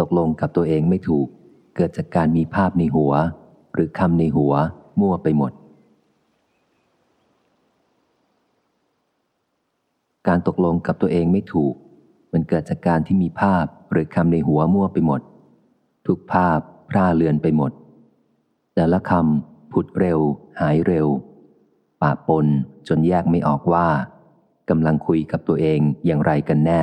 ตกลงกับตัวเองไม่ถูก เกิดจากการมีภาพในหัว หรือคำในหัว มั่วไปหมด การตกลงกับตัวเองไม่ถูก มันเกิดจากการที่มีภาพหรือคำในหัวมั่วไปหมด ทุกภาพพร่าเลือนไปหมด แต่ละคำผุดเร็ว หายเร็วปะปนจนแยกไม่ออกว่ากำลังคุยกับตัวเองอย่างไรกันแน่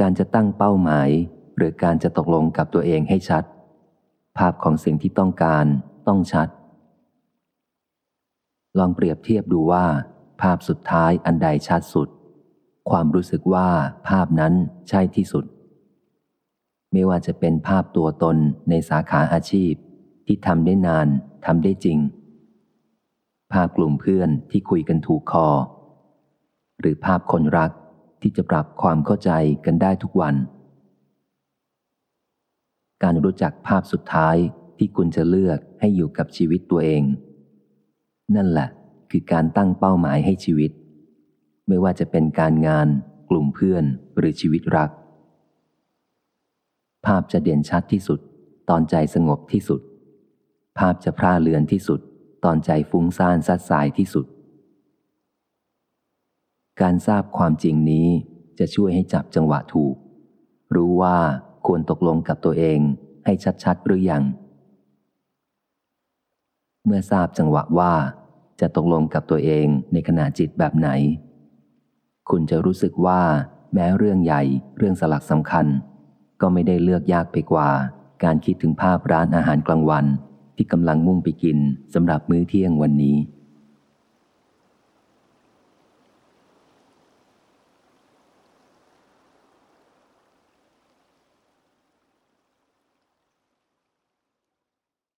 การจะตั้งเป้าหมาย หรือการจะตกลงกับตัวเองให้ชัด ภาพของสิ่งที่ต้องการต้องชัด ลองเปรียบเทียบดูว่า ภาพสุดท้ายอันใดชัดสุด ความรู้สึกว่าภาพนั้นใช่ที่สุด ไม่ว่าจะเป็นภาพตัวตนในสาขาอาชีพ ที่ทำได้นานทำได้จริง ภาพกลุ่มเพื่อนที่คุยกันถูกคอ หรือภาพคนรัก ที่จะปรับความเข้าใจกันได้ทุกวัน การรู้จักภาพสุดท้ายที่คุณจะเลือกให้อยู่กับชีวิตตัวเอง นั่นแหละคือการตั้งเป้าหมายให้ชีวิต ไม่ว่าจะเป็นการงาน กลุ่มเพื่อนหรือชีวิตรัก ภาพจะเด่นชัดที่สุด ตอนใจสงบที่สุด ภาพจะพร่าเลือนที่สุด ตอนใจฟุ้งซ่านซัดสายที่สุด การทราบความจริงนี้จะช่วยให้จับจังหวะถูก รู้ว่าควรตกลงกับตัวเองให้ชัดๆหรือยัง เมื่อทราบจังหวะว่าจะตกลงกับตัวเองในขณะจิตแบบไหน คุณจะรู้สึกว่าแม้เรื่องใหญ่เรื่องสลักสำคัญ ก็ไม่ได้เลือกยากไปกว่า การคิดถึงภาพร้านอาหารกลางวัน ที่กำลังมุ่งไปกินสำหรับมื้อเที่ยงวันนี้